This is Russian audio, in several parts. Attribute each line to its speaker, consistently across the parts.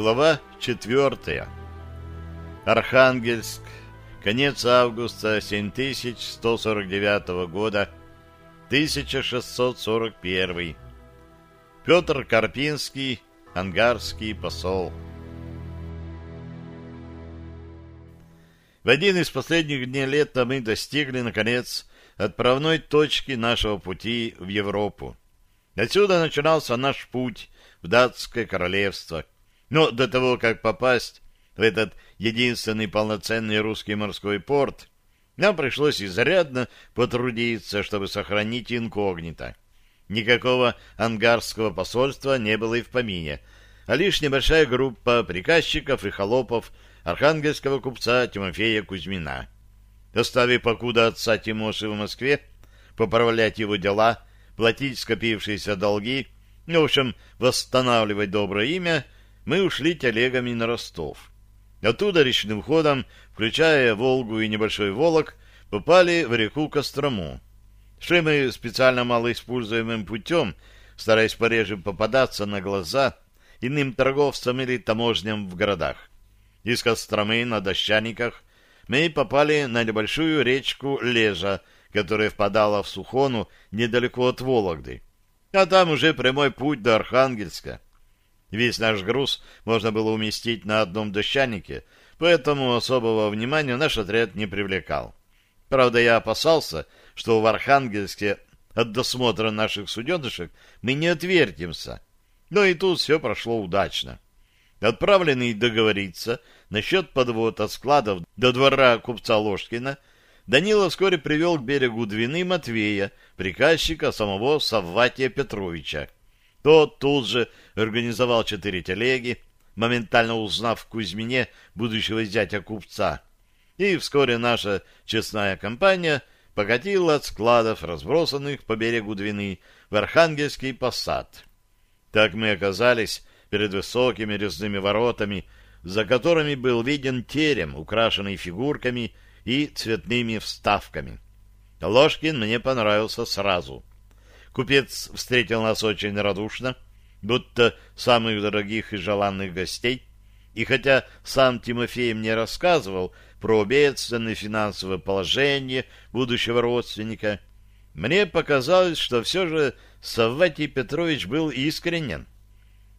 Speaker 1: Глава четвертая. Архангельск. Конец августа 7149 года. 1641. Петр Карпинский, ангарский посол. В один из последних дней лета мы достигли, наконец, отправной точки нашего пути в Европу. Отсюда начинался наш путь в датское королевство. Но до того, как попасть в этот единственный полноценный русский морской порт, нам пришлось изрядно потрудиться, чтобы сохранить инкогнито. Никакого ангарского посольства не было и в помине, а лишь небольшая группа приказчиков и холопов архангельского купца Тимофея Кузьмина. Оставив покуда отца Тимоши в Москве, поправлять его дела, платить скопившиеся долги, ну, в общем, восстанавливать доброе имя, мы ушли телегами на Ростов. Оттуда речным ходом, включая Волгу и небольшой Волок, попали в реку Кострому. Шли мы специально малоиспользуемым путем, стараясь пореже попадаться на глаза иным торговцам или таможням в городах. Из Костромы на Дощаниках мы попали на небольшую речку Лежа, которая впадала в Сухону недалеко от Вологды. А там уже прямой путь до Архангельска. Весь наш груз можно было уместить на одном дощанике, поэтому особого внимания наш отряд не привлекал. Правда, я опасался, что в Архангельске от досмотра наших суденышек мы не отвертимся. Но и тут все прошло удачно. Отправленный договориться насчет подвод от складов до двора купца Ложкина, Данила вскоре привел к берегу Двины Матвея, приказчика самого Савватия Петровича. Тот тут же организовал четыре телеги, моментально узнав в Кузьмине будущего зятя купца. И вскоре наша честная компания покатила от складов, разбросанных по берегу Двины, в Архангельский посад. Так мы оказались перед высокими резными воротами, за которыми был виден терем, украшенный фигурками и цветными вставками. Ложкин мне понравился сразу. Купец встретил нас очень радушно, будто самых дорогих и желанных гостей, и хотя сам Тимофей мне рассказывал про бедственное финансовое положение будущего родственника, мне показалось, что все же Савватий Петрович был искренен.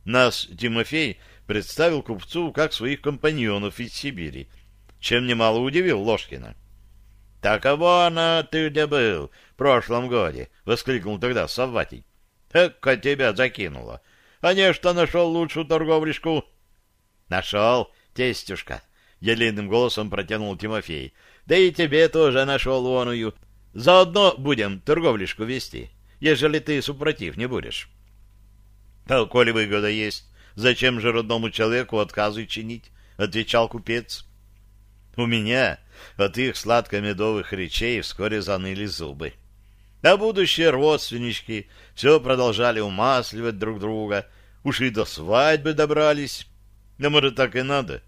Speaker 1: Нас Тимофей представил купцу как своих компаньонов из Сибири, чем немало удивил Ложкина. — Так а вон а ты где был в прошлом годе? — воскликнул тогда Савватий. — Эка тебя закинуло. А не что нашел лучшую торговлишку? — Нашел, тестюшка, — елейным голосом протянул Тимофей. — Да и тебе тоже нашел воную. Заодно будем торговлишку вести, ежели ты супротив не будешь. — А коли выгода есть, зачем же родному человеку отказы чинить? — отвечал купец. — У меня от их сладко-медовых речей вскоре заныли зубы. А будущие родственнички все продолжали умасливать друг друга, уж и до свадьбы добрались. Да, может, так и надо.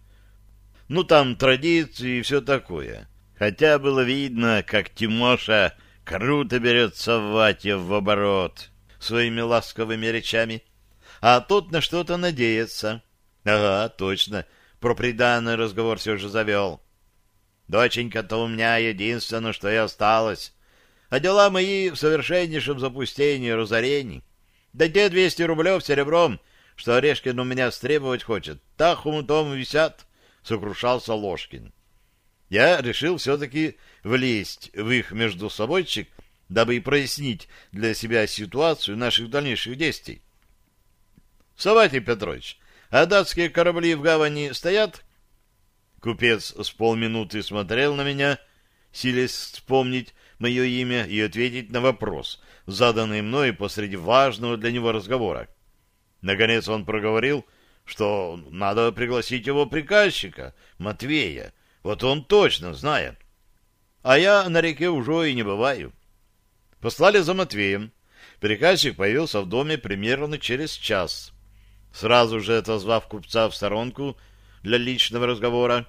Speaker 1: Ну, там традиции и все такое. Хотя было видно, как Тимоша круто берет Савватьев в оборот своими ласковыми речами, а тот на что-то надеется. Ага, точно, про приданный разговор все же завел. Доченька-то у меня единственное, что и осталось. А дела мои в совершеннейшем запустении и разорении. Да те двести рублев серебром, что Орешкин у меня стребовать хочет, так хомутом висят, — сокрушался Ложкин. Я решил все-таки влезть в их между собойчик, дабы прояснить для себя ситуацию наших дальнейших действий. — Саватий Петрович, а датские корабли в гавани стоят? — Купец с полминуты смотрел на меня, силясь вспомнить мое имя и ответить на вопрос, заданный мной посреди важного для него разговора. Наконец он проговорил, что надо пригласить его приказчика, Матвея. Вот он точно знает. А я на реке уже и не бываю. Послали за Матвеем. Приказчик появился в доме примерно через час. Сразу же отозвав купца в сторонку для личного разговора,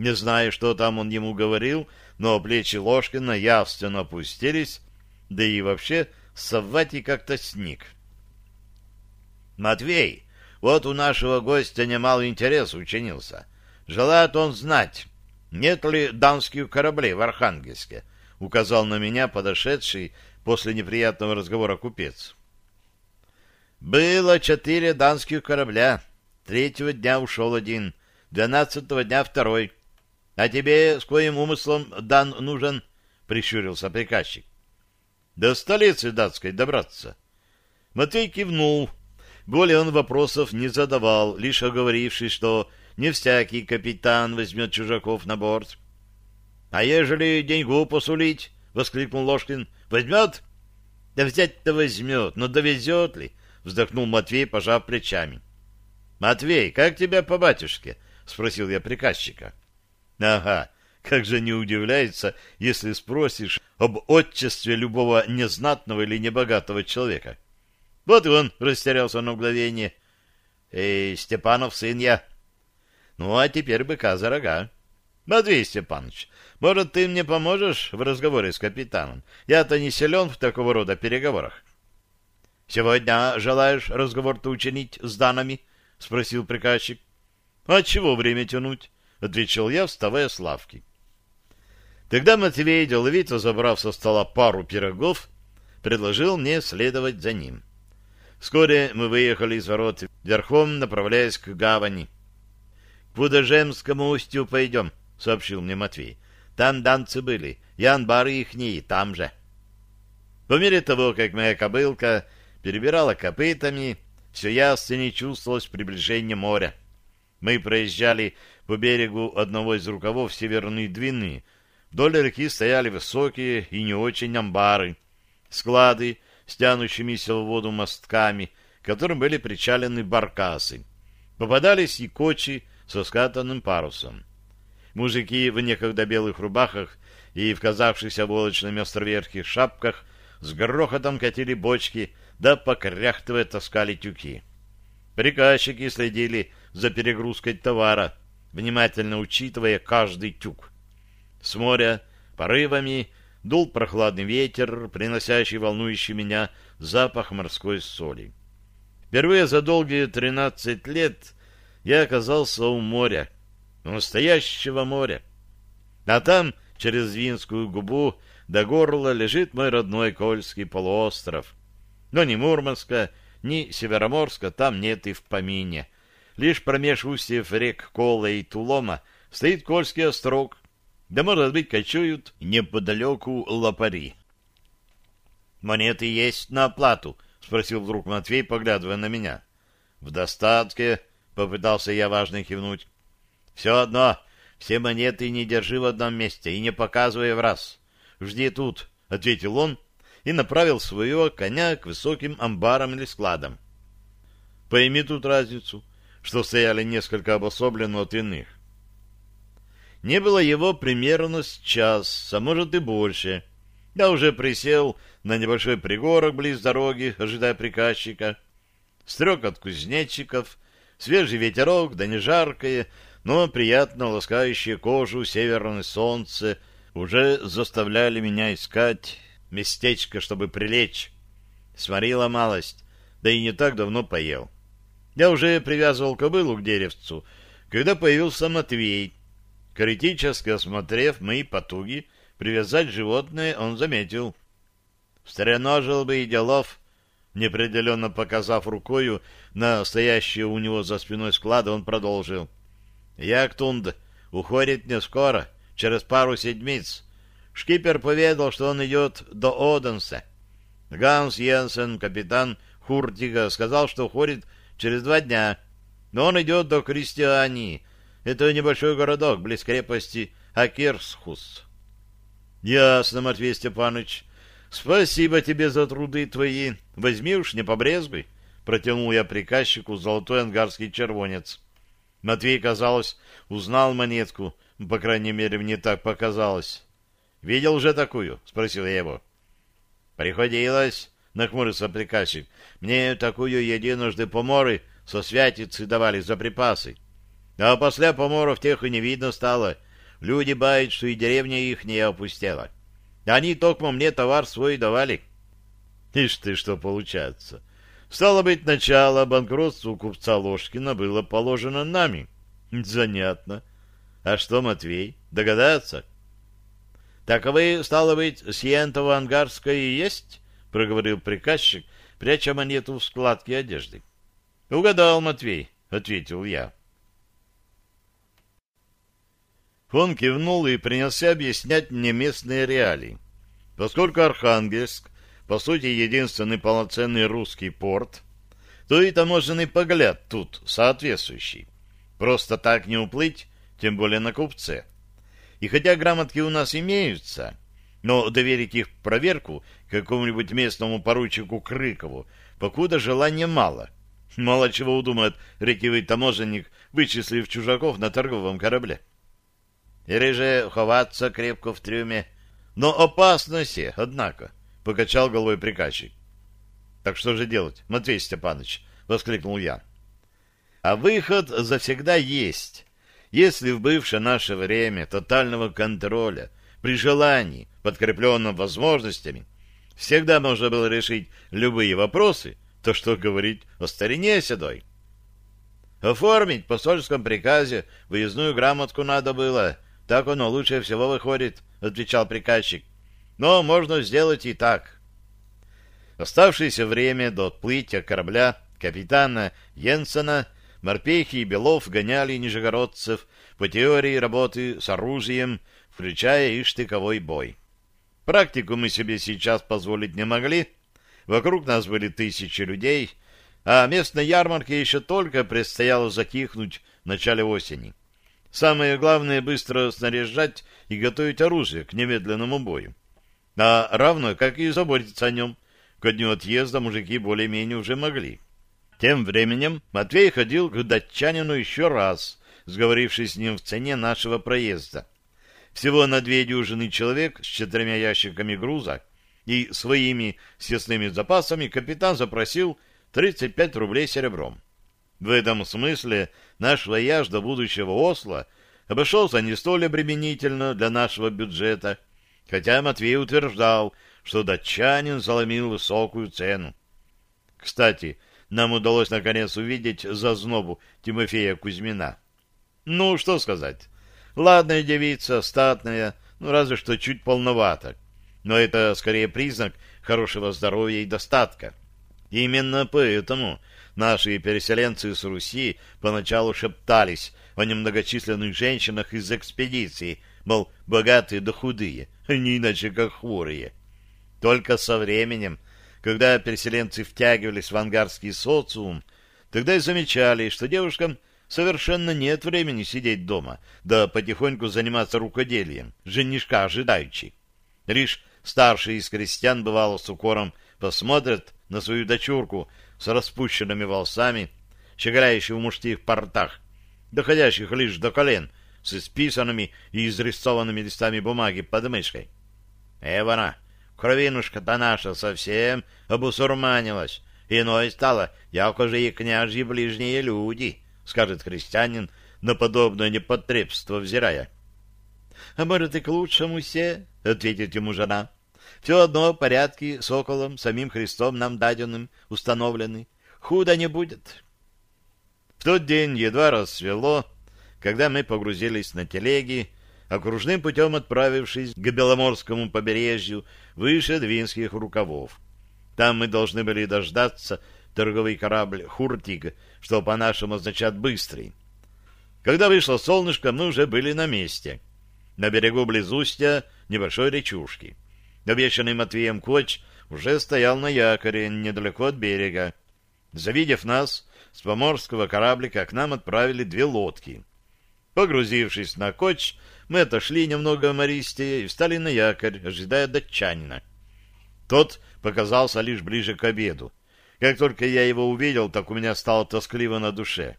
Speaker 1: не знаю, что там он ему говорил, но плечи Ложкина явственно опустились, да и вообще Савватий как-то сник. «Матвей, Вот у нашего гостя немало интерес учинился. Желает он знать, нет ли данских кораблей в Архангельске, указал на меня подошедший после неприятного разговора купец. Было четыре данских корабля. Третьего дня ушел один, двенадцатого дня второй. А тебе с коим умыслом дан нужен? Прищурился приказчик. До столицы датской добраться. Матвей кивнул. Более он вопросов не задавал, лишь оговорившись, что не всякий капитан возьмет чужаков на борт. — А ежели деньгу посулить? — воскликнул Ложкин. — Возьмет? — Да взять-то возьмет, но довезет ли? — вздохнул Матвей, пожав плечами. — Матвей, как тебя по батюшке? — спросил я приказчика. — Ага, как же не удивляется, если спросишь об отчестве любого незнатного или небогатого человека. — вот и он растерялся на мгновение. Эй, Степанов, сын я. Ну, а теперь быка за рога. Матвей Степанович, может, ты мне поможешь в разговоре с капитаном? Я-то не силен в такого рода переговорах. — Сегодня желаешь разговор-то учинить с данными? — спросил приказчик. — А чего время тянуть? — отвечал я, вставая с лавки. Тогда Матвей, деловито забрав со стола пару пирогов, предложил мне следовать за ним. — Вскоре мы выехали из ворот верхом, направляясь к гавани. — К Будожемскому устью пойдем, — сообщил мне Матвей. — Там данцы были, и анбары ихние там же. По мере того, как моя кобылка перебирала копытами, все яснее чувствовалось приближение моря. Мы проезжали по берегу одного из рукавов Северной Двины. Вдоль реки стояли высокие и не очень амбары, склады, с тянущимися в воду мостками, к которым были причалены баркасы. Попадались и кочи со скатанным парусом. Мужики в некогда белых рубахах и в казавшихся волочными островерхих шапках с грохотом катили бочки, да покряхтывая таскали тюки. Приказчики следили за перегрузкой товара, внимательно учитывая каждый тюк. С моря порывами Дул прохладный ветер, приносящий волнующий меня запах морской соли. Впервые за долгие тринадцать лет я оказался у моря, у настоящего моря. А там, через Винскую губу, до горла лежит мой родной Кольский полуостров. Но ни Мурманска, ни Североморска там нет и в помине. Лишь промеж устьев рек Кола и Тулома стоит Кольский острог, да, может быть, кочуют неподалеку лопари. «Монеты есть на оплату?» — спросил вдруг Матвей, поглядывая на меня. «В достатке», — попытался я важно кивнуть. «Все одно, все монеты не держи в одном месте и не показывай в раз. Жди тут», — ответил он и направил своего коня к высоким амбарам или складам. «Пойми тут разницу, что стояли несколько обособленно от иных. Не было его примерно с час, а может и больше. Я уже присел на небольшой пригорок близ дороги, ожидая приказчика. Стрек от кузнечиков, свежий ветерок, да не жаркое, но приятно ласкающее кожу северное солнце уже заставляли меня искать местечко, чтобы прилечь. Сморила малость, да и не так давно поел. Я уже привязывал кобылу к деревцу, когда появился Матвей, Критически осмотрев мои потуги привязать животное, он заметил. Стреножил бы и делов, неопределенно показав рукою на стоящие у него за спиной склады, он продолжил. Яктунд уходит не скоро, через пару седмиц. Шкипер поведал, что он идет до Оденса. Ганс Йенсен, капитан Хуртига, сказал, что уходит через два дня, но он идет до Кристиании, это небольшой городок, близ крепости Акерсхус. — Ясно, Матвей Степанович. Спасибо тебе за труды твои. Возьми уж, не побрезгуй. Протянул я приказчику золотой ангарский червонец. Матвей, казалось, узнал монетку. По крайней мере, мне так показалось. — Видел уже такую? — спросил я его. — Приходилось, — нахмурился приказчик. — Мне такую единожды поморы со святицы давали за припасы. — а после поморов тех и не видно стало. Люди бают, что и деревня их не опустела. Они только мне товар свой давали. Ишь ты, что получается. Стало быть, начало банкротству купца Ложкина было положено нами. Занятно. А что, Матвей, догадаться? Так вы, стало быть, Сиентово-Ангарское и есть? — проговорил приказчик, пряча монету в складке одежды. — Угадал, Матвей, — ответил я. Он кивнул и принялся объяснять мне местные реалии. Поскольку Архангельск, по сути, единственный полноценный русский порт, то и таможенный погляд тут соответствующий. Просто так не уплыть, тем более на купце. И хотя грамотки у нас имеются, но доверить их проверку какому-нибудь местному поручику Крыкову покуда желания мало. Мало чего удумает ретивый таможенник, вычислив чужаков на торговом корабле. Или же ховаться крепко в трюме. Но опасности, однако, — покачал головой приказчик. — Так что же делать, Матвей Степанович? — воскликнул я. — А выход завсегда есть. Если в бывшее наше время тотального контроля, при желании, подкрепленном возможностями, всегда можно было решить любые вопросы, то что говорить о старине седой? Оформить в посольском приказе выездную грамотку надо было — так оно лучше всего выходит, — отвечал приказчик. Но можно сделать и так. Оставшееся время до отплытия корабля капитана Йенсена морпехи и Белов гоняли нижегородцев по теории работы с оружием, включая и штыковой бой. Практику мы себе сейчас позволить не могли. Вокруг нас были тысячи людей, а местной ярмарке еще только предстояло затихнуть в начале осени. Самое главное — быстро снаряжать и готовить оружие к немедленному бою. А равно, как и заботиться о нем. Ко дню отъезда мужики более-менее уже могли. Тем временем Матвей ходил к датчанину еще раз, сговорившись с ним в цене нашего проезда. Всего на две дюжины человек с четырьмя ящиками груза и своими съестными запасами капитан запросил 35 рублей серебром. В этом смысле наш вояж до будущего Осло обошелся не столь обременительно для нашего бюджета, хотя Матвей утверждал, что датчанин заломил высокую цену. Кстати, нам удалось наконец увидеть зазнобу Тимофея Кузьмина. Ну, что сказать. Ладная девица, статная, ну, разве что чуть полновато. Но это скорее признак хорошего здоровья и достатка. Именно поэтому Наши переселенцы с Руси поначалу шептались о немногочисленных женщинах из экспедиции, мол, богатые да худые, а не иначе как хворые. Только со временем, когда переселенцы втягивались в ангарский социум, тогда и замечали, что девушкам совершенно нет времени сидеть дома, да потихоньку заниматься рукоделием, женишка ожидающий. Лишь старший из крестьян, бывало, с укором посмотрят на свою дочурку с распущенными волосами, щеголяющих в мужских портах, доходящих лишь до колен, с исписанными и изрисованными листами бумаги под мышкой. Эвана, кровинушка-то наша совсем обусурманилась, иной стала, яко же и княжьи ближние люди, скажет христианин, на подобное непотребство взирая. — А может, и к лучшему все, — ответит ему жена. Все одно порядки с околом, самим Христом нам даденным, установлены. Худо не будет. В тот день едва рассвело, когда мы погрузились на телеги, окружным путем отправившись к Беломорскому побережью выше Двинских рукавов. Там мы должны были дождаться торговый корабль «Хуртиг», что по-нашему означает «быстрый». Когда вышло солнышко, мы уже были на месте. На берегу близ устья небольшой речушки. Обещанный Матвеем коч уже стоял на якоре недалеко от берега. Завидев нас, с поморского кораблика к нам отправили две лодки. Погрузившись на коч, мы отошли немного мористее и встали на якорь, ожидая датчанина. Тот показался лишь ближе к обеду. Как только я его увидел, так у меня стало тоскливо на душе.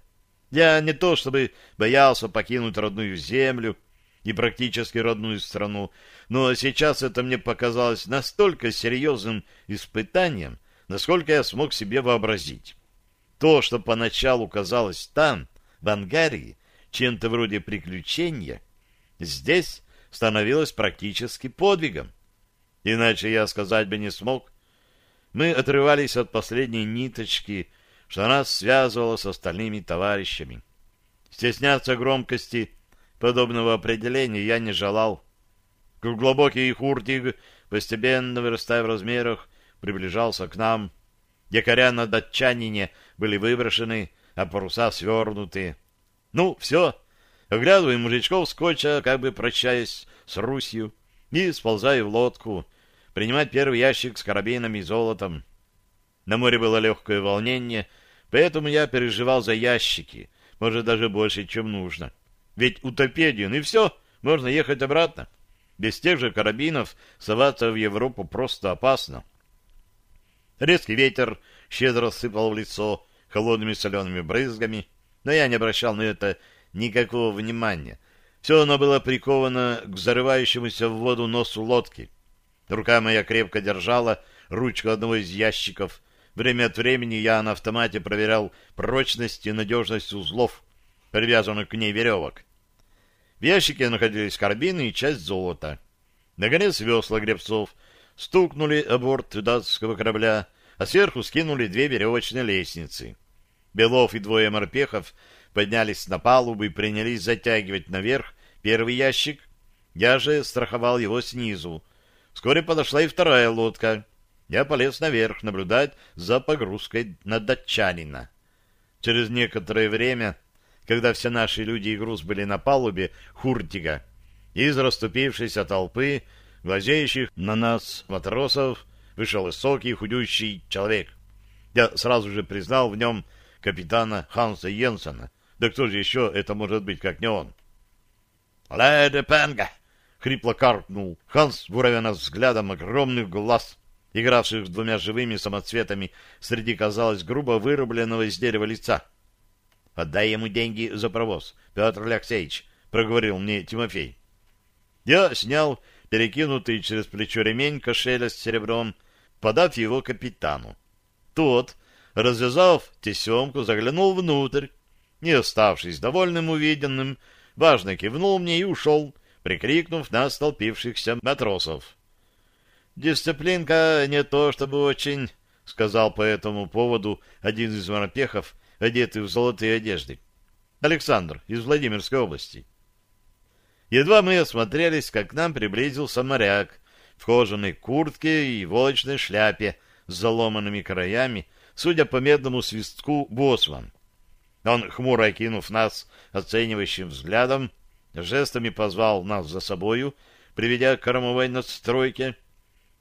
Speaker 1: Я не то чтобы боялся покинуть родную землю и практически родную страну, но сейчас это мне показалось настолько серьезным испытанием, насколько я смог себе вообразить. То, что поначалу казалось там, в Ангарии, чем-то вроде приключения, здесь становилось практически подвигом. Иначе я сказать бы не смог. Мы отрывались от последней ниточки, что нас связывало с остальными товарищами. Стесняться громкости подобного определения я не желал. Глубокий хуртиг, постепенно вырастая в размерах, приближался к нам. Якоря на датчанине были выброшены, а паруса свернуты. Ну, все. Оглядываю мужичков скотча, как бы прощаясь с Русью, и сползаю в лодку, принимать первый ящик с карабинами и золотом. На море было легкое волнение, поэтому я переживал за ящики, может, даже больше, чем нужно. Ведь утопеден, и все, можно ехать обратно. Без тех же карабинов соваться в Европу просто опасно. Резкий ветер щедро сыпал в лицо холодными солеными брызгами, но я не обращал на это никакого внимания. Все оно было приковано к зарывающемуся в воду носу лодки. Рука моя крепко держала ручку одного из ящиков. Время от времени я на автомате проверял прочность и надежность узлов, привязанных к ней веревок. В ящике находились карабины и часть золота. Наконец весла гребцов стукнули о борт датского корабля, а сверху скинули две веревочные лестницы. Белов и двое морпехов поднялись на палубу и принялись затягивать наверх первый ящик. Я же страховал его снизу, Вскоре подошла и вторая лодка. Я полез наверх наблюдать за погрузкой на датчанина. Через некоторое время, когда все наши люди и груз были на палубе Хуртига, из расступившейся толпы, глазеющих на нас матросов, вышел высокий худющий человек. Я сразу же признал в нем капитана Ханса Йенсена. Да кто же еще это может быть, как не он? «Леде Пенга!» Хрипло каркнул Ханс, буравя взглядом огромных глаз, игравших двумя живыми самоцветами среди, казалось, грубо вырубленного из дерева лица. — Отдай ему деньги за провоз, Петр Алексеевич, — проговорил мне Тимофей. Я снял перекинутый через плечо ремень кошеля с серебром, подав его капитану. Тот, развязав тесемку, заглянул внутрь, не оставшись довольным увиденным, важно кивнул мне и ушел, прикрикнув на столпившихся матросов. «Дисциплинка не то чтобы очень...» — сказал по этому поводу один из морпехов, одетый в золотые одежды. Александр из Владимирской области. Едва мы осмотрелись, как к нам приблизился моряк в кожаной куртке и волочной шляпе с заломанными краями, судя по медному свистку, боссман. Он, хмуро окинув нас оценивающим взглядом, жестами позвал нас за собою, приведя к кормовой надстройке.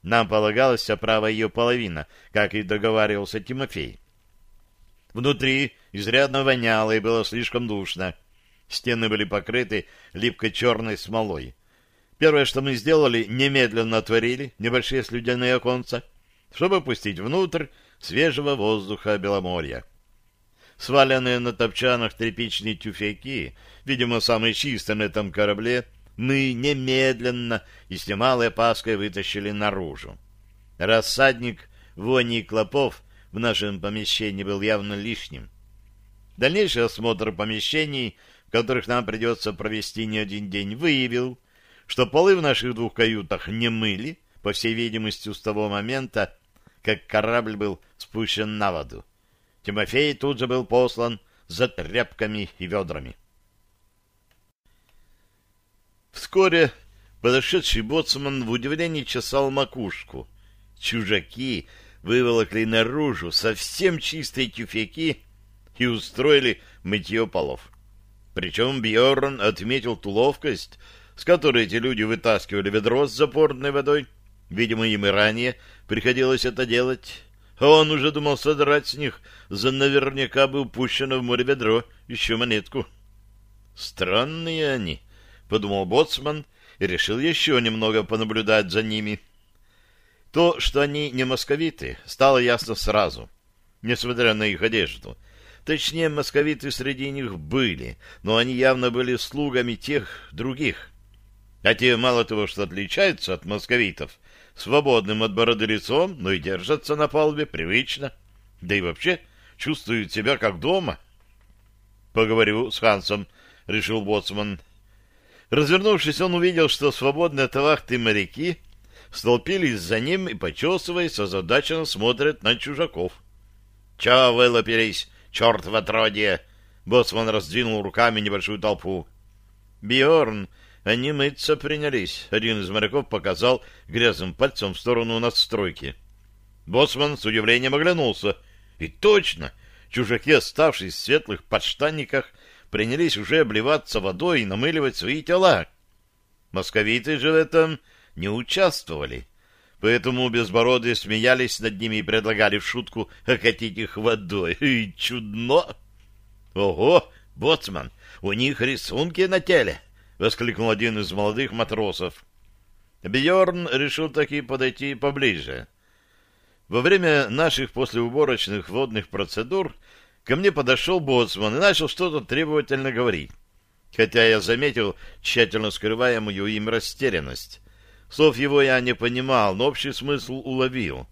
Speaker 1: Нам полагалась вся правая ее половина, как и договаривался Тимофей. Внутри изрядно воняло и было слишком душно. Стены были покрыты липкой черной смолой. Первое, что мы сделали, немедленно отворили небольшие слюдяные оконца, чтобы пустить внутрь свежего воздуха Беломорья. Сваленные на топчанах тряпичные тюфяки видимо, самый чистый на этом корабле, мы немедленно и с немалой опаской вытащили наружу. Рассадник вони и клопов в нашем помещении был явно лишним. Дальнейший осмотр помещений, в которых нам придется провести не один день, выявил, что полы в наших двух каютах не мыли, по всей видимости, с того момента, как корабль был спущен на воду. Тимофей тут же был послан за тряпками и ведрами. Вскоре подошедший боцман в удивлении чесал макушку. Чужаки выволокли наружу совсем чистые тюфяки и устроили мытье полов. Причем Бьорн отметил ту ловкость, с которой эти люди вытаскивали ведро с запорной водой. Видимо, им и ранее приходилось это делать. Он уже думал содрать с них за наверняка бы упущено в море ведро еще монетку. Странные они, подумал боцман и решил еще немного понаблюдать за ними. То, что они не московиты, стало ясно сразу, несмотря на их одежду. Точнее, московиты среди них были, но они явно были слугами тех других. А те мало того, что отличаются от московитов, свободным от бороды лицом, но и держатся на палубе привычно, да и вообще чувствуют себя как дома. — Поговорю с Хансом, — решил боцман. Развернувшись, он увидел, что свободные от вахты моряки столпились за ним и, почесываясь, озадаченно смотрят на чужаков. — Чего вылупились, черт в отродье? Боцман раздвинул руками небольшую толпу. — Бьорн, они мыться принялись. Один из моряков показал грязным пальцем в сторону надстройки. Боцман с удивлением оглянулся. И точно! Чужаки, оставшись в светлых подштанниках, принялись уже обливаться водой и намыливать свои тела. Московиты же в этом не участвовали, поэтому безбородые смеялись над ними и предлагали в шутку окатить их водой. И чудно! «Ого, боцман, у них рисунки на теле!» — воскликнул один из молодых матросов. Бьорн решил таки подойти поближе. Во время наших послеуборочных водных процедур ко мне подошел боцман и начал что-то требовательно говорить хотя я заметил тщательно скрываемую им растерянность. Слов его я не понимал, но общий смысл уловил.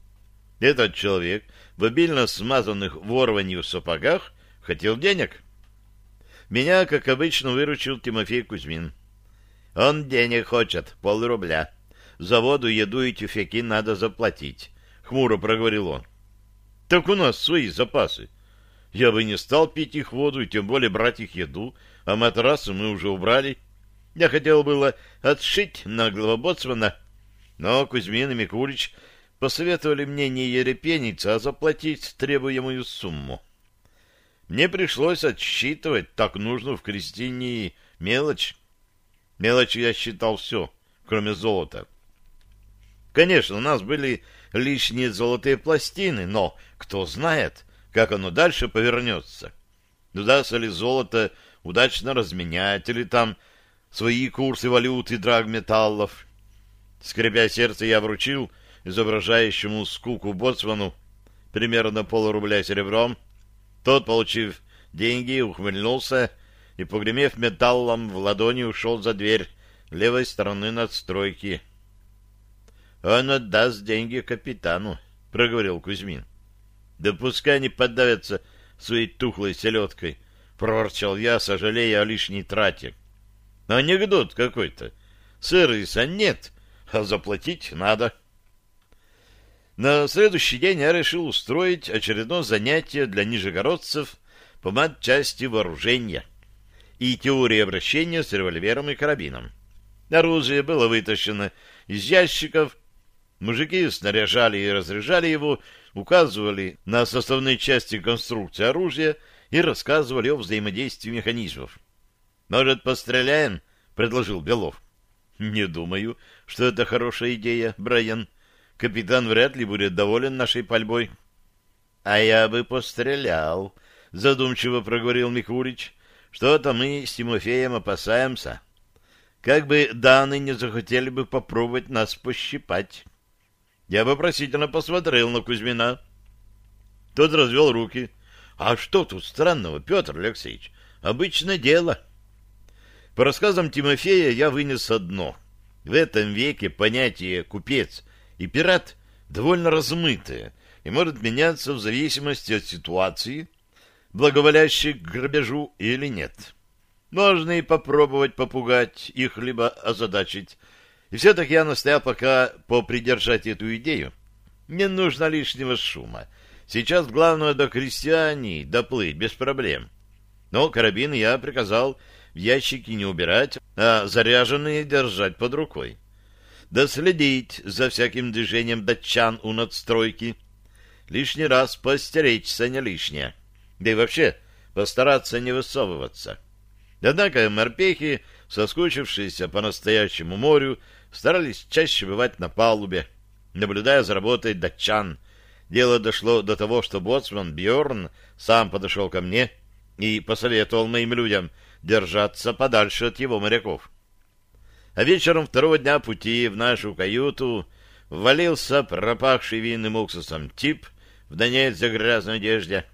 Speaker 1: Этот человек в обильно смазанных ворванью сапогах хотел денег. Меня, как обычно, выручил Тимофей Кузьмин. Он денег хочет, полрубля. За воду, еду и тюфяки надо заплатить, — хмуро проговорил он. Так у нас свои запасы. Я бы не стал пить их воду и тем более брать их еду, а матрасы мы уже убрали. Я хотел было отшить наглого боцмана, но Кузьмин и Микулич посоветовали мне не ерепениться, а заплатить требуемую сумму. Мне пришлось отсчитывать так нужно в Кристине мелочь. Мелочь я считал все, кроме золота. Конечно, у нас были лишние золотые пластины, но кто знает, как оно дальше повернется. Удастся ли золото удачно разменять или там свои курсы валют и драгметаллов. Скребя сердце, я вручил изображающему скуку боцману примерно полрубля серебром. Тот, получив деньги, ухмыльнулся и, погремев металлом в ладони, ушел за дверь левой стороны надстройки. — Он отдаст деньги капитану, — проговорил Кузьмин. — Да пускай не подавятся своей тухлой селедкой, — проворчал я, сожалея о лишней трате. Анекдот какой-то. Сервиса нет, а заплатить надо. На следующий день я решил устроить очередное занятие для нижегородцев по матчасти вооружения и теории обращения с револьвером и карабином. Оружие было вытащено из ящиков, мужики снаряжали и разряжали его, указывали на составные части конструкции оружия и рассказывали о взаимодействии механизмов. «Может, постреляем?» — предложил Белов. «Не думаю, что это хорошая идея, Брайан. Капитан вряд ли будет доволен нашей пальбой». «А я бы пострелял», — задумчиво проговорил Микулич. «Что-то мы с Тимофеем опасаемся. Как бы Даны не захотели бы попробовать нас пощипать». Я вопросительно посмотрел на Кузьмина. Тот развел руки. А что тут странного, Петр Алексеевич? Обычное дело. По рассказам Тимофея я вынес одно. В этом веке понятие «купец» и «пират» довольно размытое и может меняться в зависимости от ситуации, благоволящей к грабежу или нет. Можно и попробовать попугать их, либо озадачить. И все-таки я настоял пока попридержать эту идею. Не нужно лишнего шума. Сейчас главное до крестьяне доплыть без проблем. Но карабин я приказал в ящики не убирать, а заряженные держать под рукой. Да следить за всяким движением датчан у надстройки. Лишний раз постеречься не лишнее. Да и вообще постараться не высовываться. Однако морпехи, соскучившиеся по настоящему морю, старались чаще бывать на палубе, наблюдая за работой датчан — Дело дошло до того, что боцман Бьорн сам подошел ко мне и посоветовал моим людям держаться подальше от его моряков. А вечером второго дня пути в нашу каюту ввалился пропахший винным уксусом тип в донец грязной одежде.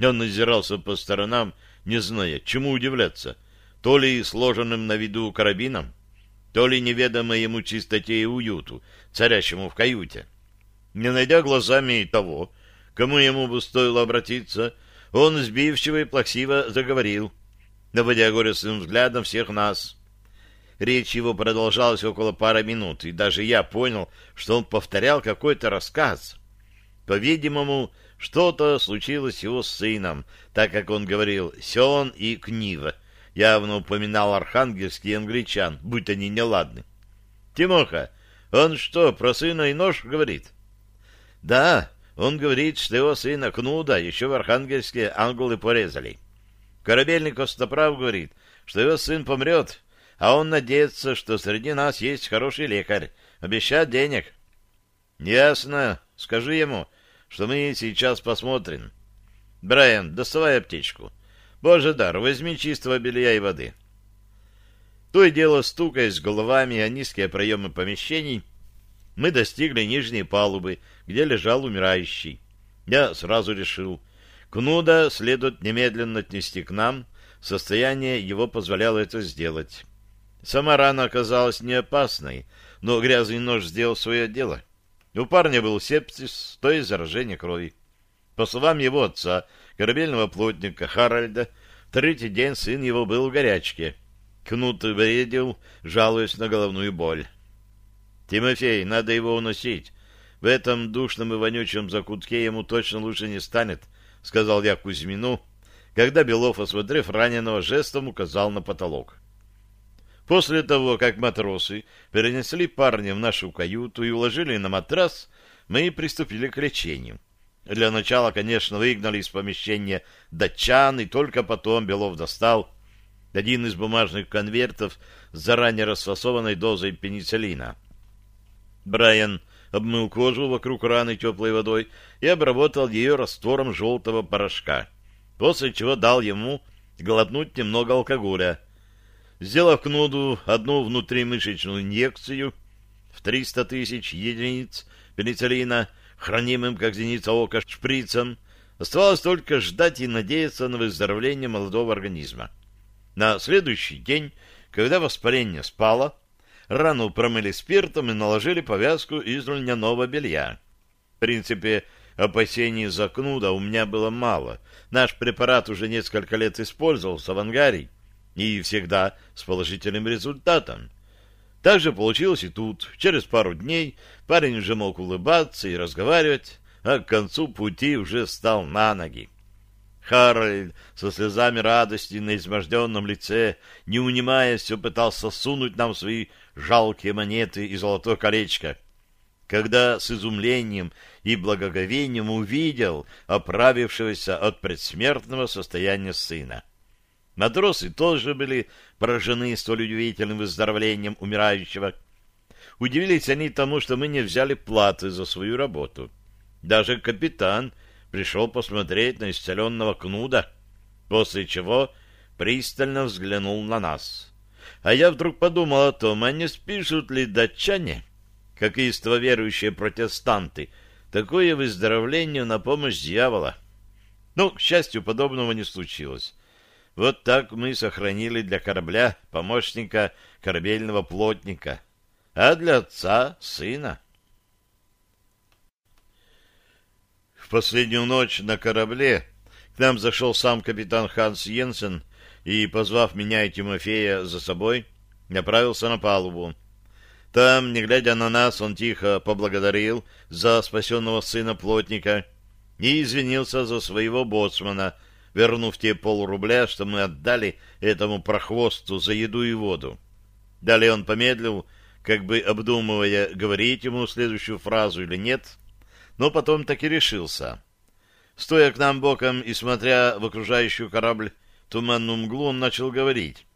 Speaker 1: Он назирался по сторонам, не зная, чему удивляться, то ли сложенным на виду карабином, то ли неведомой ему чистоте и уюту, царящему в каюте. Не найдя глазами того, кому ему бы стоило обратиться, он сбивчиво и плаксиво заговорил, наводя горестным взглядом всех нас. Речь его продолжалась около пары минут, и даже я понял, что он повторял какой-то рассказ. По-видимому, что-то случилось его сыном, так как он говорил «Сион» и «Книва». Явно упоминал архангельский англичан, будь они неладны. «Тимоха, он что, про сына и нож говорит?» «Да, он говорит, что его сына Кнуда еще в Архангельске англы порезали. Корабельный Костоправ говорит, что его сын помрет, а он надеется, что среди нас есть хороший лекарь, обещает денег. Ясно. Скажи ему, что мы сейчас посмотрим. Брайан, доставай аптечку. Боже дар, возьми чистого белья и воды. То и дело, стукаясь головами о низкие проемы помещений, мы достигли нижней палубы, где лежал умирающий. Я сразу решил, Кнуда следует немедленно отнести к нам, состояние его позволяло это сделать. Сама рана оказалась не опасной, но грязный нож сделал свое дело. У парня был сепсис, то есть заражение крови. По словам его отца, корабельного плотника Харальда, третий день сын его был в горячке. Кнут бредил, жалуясь на головную боль. «Тимофей, надо его уносить. В этом душном и вонючем закутке ему точно лучше не станет», — сказал я Кузьмину, когда Белов, осмотрев раненого, жестом указал на потолок. После того, как матросы перенесли парня в нашу каюту и уложили на матрас, мы приступили к лечению. Для начала, конечно, выгнали из помещения датчан, и только потом Белов достал один из бумажных конвертов с заранее расфасованной дозой пенициллина. Брайан обмыл кожу вокруг раны теплой водой и обработал ее раствором желтого порошка, после чего дал ему глотнуть немного алкоголя — Сделав Кнуду одну внутримышечную инъекцию в 300 тысяч единиц пенициллина, хранимым как зеница ока шприцем, оставалось только ждать и надеяться на выздоровление молодого организма. На следующий день, когда воспаление спало, рану промыли спиртом и наложили повязку из льняного белья. В принципе, опасений за Кнуда у меня было мало. Наш препарат уже несколько лет использовался в ангаре, и всегда с положительным результатом. Так же получилось и тут. Через пару дней парень уже мог улыбаться и разговаривать, а к концу пути уже встал на ноги. Харальд со слезами радости на изможденном лице, не унимаясь, все пытался сунуть нам свои жалкие монеты и золотое колечко. Когда с изумлением и благоговением увидел оправившегося от предсмертного состояния сына. Матросы тоже были поражены столь удивительным выздоровлением умирающего. Удивились они тому, что мы не взяли платы за свою работу. Даже капитан пришел посмотреть на исцеленного кнуда, после чего пристально взглянул на нас. А я вдруг подумал о том, а не спишут ли датчане, как истово верующие протестанты, такое выздоровление на помощь дьявола. Ну, к счастью, подобного не случилось. Вот так мы сохранили для корабля помощника корабельного плотника, а для отца — сына. В последнюю ночь на корабле к нам зашел сам капитан Ханс Йенсен и, позвав меня и Тимофея за собой, направился на палубу. Там, не глядя на нас, он тихо поблагодарил за спасенного сына плотника и извинился за своего боцмана — вернув те полрубля, что мы отдали этому прохвосту за еду и воду. Далее он помедлил, как бы обдумывая, говорить ему следующую фразу или нет, но потом так и решился. Стоя к нам боком и смотря в окружающую корабль туманную мглу, он начал говорить.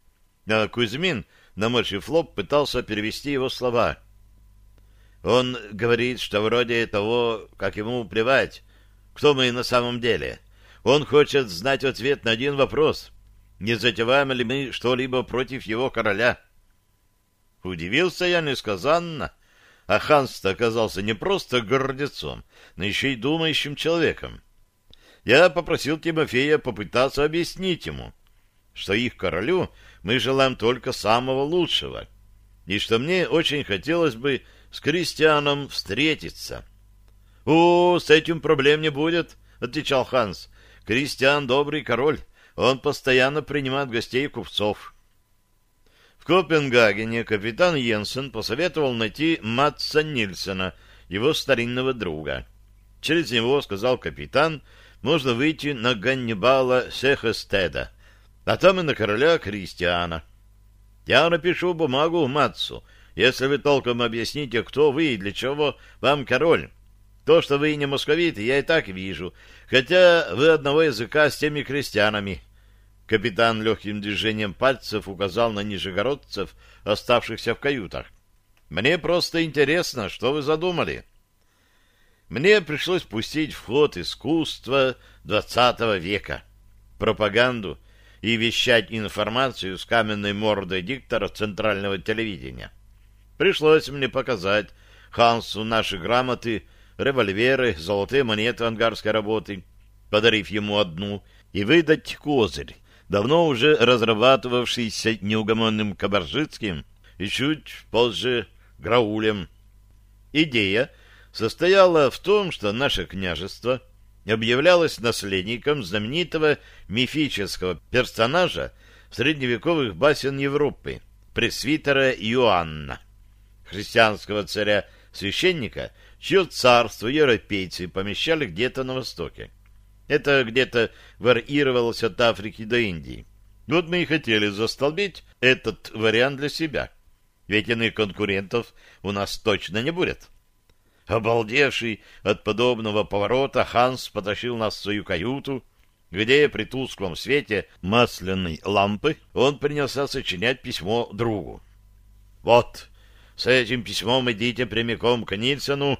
Speaker 1: А Кузьмин, наморщив лоб, пытался перевести его слова. Он говорит, что вроде того, как ему плевать, кто мы на самом деле — он хочет знать ответ на один вопрос. Не затеваем ли мы что-либо против его короля? Удивился я несказанно, а ханс оказался не просто гордецом, но еще и думающим человеком. Я попросил Тимофея попытаться объяснить ему, что их королю мы желаем только самого лучшего, и что мне очень хотелось бы с крестьяном встретиться. — О, с этим проблем не будет, — отвечал Ханс. Кристиан добрый король, он постоянно принимает гостей и купцов. В Копенгагене капитан Йенсен посоветовал найти Матса Нильсена, его старинного друга. Через него, сказал капитан, можно выйти на Ганнибала Сехестеда, а там и на короля Кристиана. Я напишу бумагу Матсу, если вы толком объясните, кто вы и для чего вам король. То, что вы не московиты, я и так вижу, хотя вы одного языка с теми крестьянами, Капитан легким движением пальцев указал на нижегородцев, оставшихся в каютах. «Мне просто интересно, что вы задумали?» Мне пришлось пустить в ход искусство двадцатого века, пропаганду и вещать информацию с каменной мордой диктора центрального телевидения. Пришлось мне показать Хансу наши грамоты, револьверы, золотые монеты ангарской работы, подарив ему одну, и выдать козырь, давно уже разрабатывавшийся неугомонным Кабаржицким и чуть позже Граулем. Идея состояла в том, что наше княжество объявлялось наследником знаменитого мифического персонажа средневековых басен Европы, пресвитера Иоанна, христианского царя-священника, чье царство европейцы помещали где-то на востоке. Это где-то варьировалось от Африки до Индии. Вот мы и хотели застолбить этот вариант для себя. Ведь иных конкурентов у нас точно не будет. Обалдевший от подобного поворота, Ханс потащил нас в свою каюту, где при тусклом свете масляной лампы он принялся сочинять письмо другу. «Вот, с этим письмом идите прямиком к Нильсону.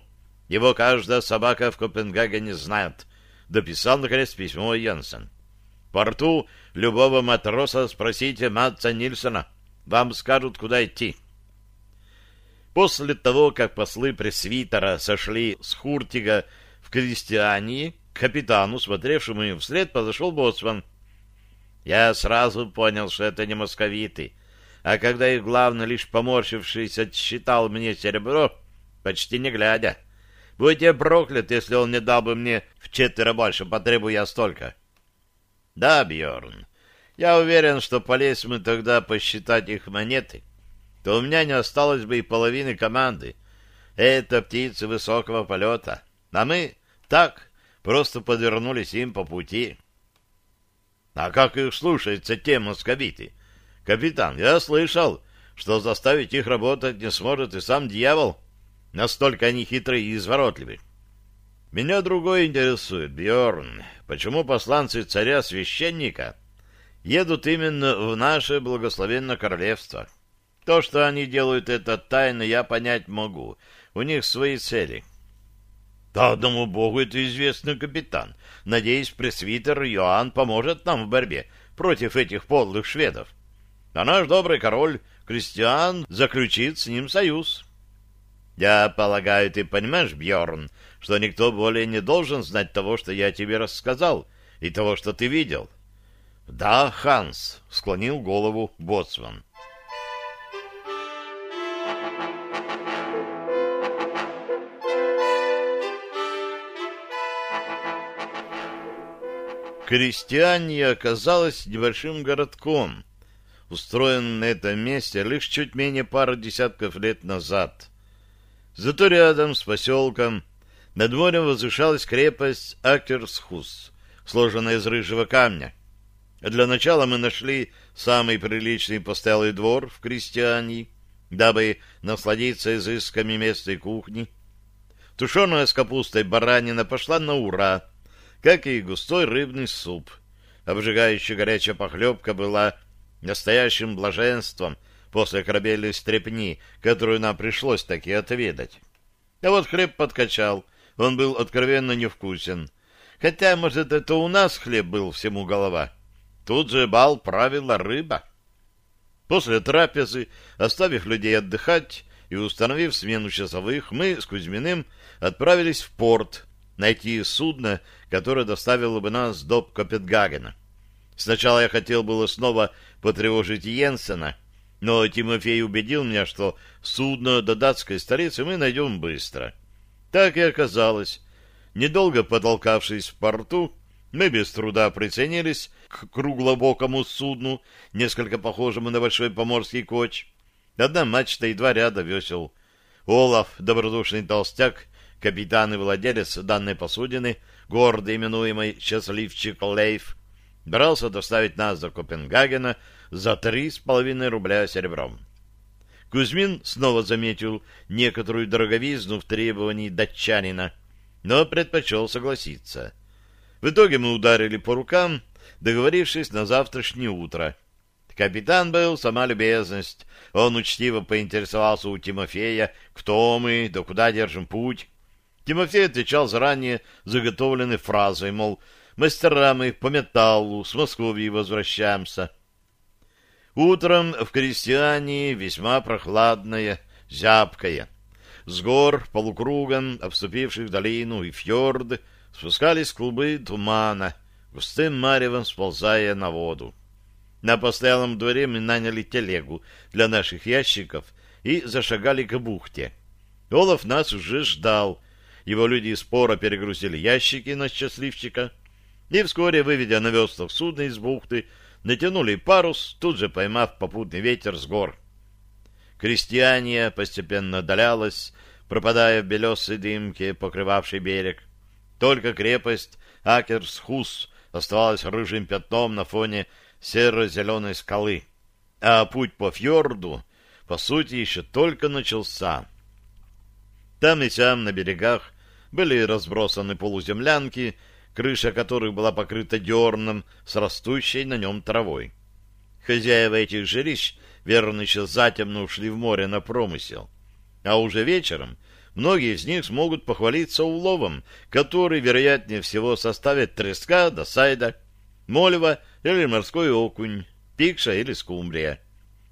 Speaker 1: Его каждая собака в Копенгагене знает дописал, наконец, письмо Янсен. В порту любого матроса спросите Матца Нильсона. Вам скажут, куда идти. После того, как послы пресвитера сошли с Хуртига в Крестьянии, к капитану, смотревшему им вслед, подошел боцман. Я сразу понял, что это не московиты, а когда их главный, лишь поморщившись, отсчитал мне серебро, почти не глядя, Будь я проклят, если он не дал бы мне в четверо больше, потребую я столько. Да, Бьорн, я уверен, что полез мы тогда посчитать их монеты, то у меня не осталось бы и половины команды. Это птицы высокого полета, а мы так просто подвернулись им по пути. А как их слушаются те московиты? Капитан, я слышал, что заставить их работать не сможет и сам дьявол. Настолько они хитрые и изворотливы. Меня другое интересует, Бьорн. Почему посланцы царя-священника едут именно в наше благословенное королевство? То, что они делают это тайно, я понять могу. У них свои цели. Да, одному богу это известно, капитан. Надеюсь, пресвитер Иоанн поможет нам в борьбе против этих подлых шведов. А наш добрый король, Кристиан, заключит с ним союз. Я полагаю, ты понимаешь, Бьорн, что никто более не должен знать того, что я тебе рассказал, и того, что ты видел. Да, Ханс, склонил голову боцман. Крестьяне оказалось небольшим городком, устроенным на этом месте лишь чуть менее пары десятков лет назад — Зато рядом с поселком над морем возвышалась крепость Акерсхус, сложенная из рыжего камня. Для начала мы нашли самый приличный постоялый двор в Крестьяне, дабы насладиться изысками местной кухни. Тушеная с капустой баранина пошла на ура, как и густой рыбный суп. Обжигающая горячая похлебка была настоящим блаженством после корабельной стрепни, которую нам пришлось таки отведать. А вот хлеб подкачал, он был откровенно невкусен. Хотя, может, это у нас хлеб был всему голова. Тут же бал правила рыба. После трапезы, оставив людей отдыхать и установив смену часовых, мы с Кузьминым отправились в порт найти судно, которое доставило бы нас до Копенгагена. Сначала я хотел было снова потревожить Йенсена — но Тимофей убедил меня, что судно до датской столицы мы найдем быстро. Так и оказалось. Недолго потолкавшись в порту, Мы без труда приценились к круглобокому судну, несколько похожему на большой поморский коч. Одна мачта и два ряда весел. Олаф, добродушный толстяк, капитан и владелец данной посудины, гордо именуемый «Счастливчик Лейф», брался доставить нас до Копенгагена за три с половиной рубля серебром. Кузьмин снова заметил некоторую дороговизну в требовании датчанина, но предпочел согласиться. В итоге мы ударили по рукам, договорившись на завтрашнее утро. Капитан был сама любезность. Он учтиво поинтересовался у Тимофея, кто мы, да куда держим путь. Тимофей отвечал заранее заготовленной фразой, мол, мастера мы по металлу, с Москвы возвращаемся. Утром в крестьяне весьма прохладное, зябкое. С гор полукругом, обступивших долину и фьорд, спускались клубы тумана, густым маревом сползая на воду. На постоялом дворе мы наняли телегу для наших ящиков и зашагали к бухте. Олаф нас уже ждал. Его люди споро перегрузили ящики на счастливчика и вскоре, выведя на веслах судно из бухты, натянули парус, тут же поймав попутный ветер с гор. Крестьяне постепенно отдалялось, пропадая в белесой дымке, покрывавшей берег. Только крепость Акерсхус оставалась рыжим пятном на фоне серо-зеленой скалы, а путь по фьорду, по сути, еще только начался. Там и сям на берегах были разбросаны полуземлянки, крыша которых была покрыта дерном с растущей на нем травой. Хозяева этих жилищ, верно, еще затемно ушли в море на промысел. А уже вечером многие из них смогут похвалиться уловом, который, вероятнее всего, составит треска до сайда, молева или морской окунь, пикша или скумбрия.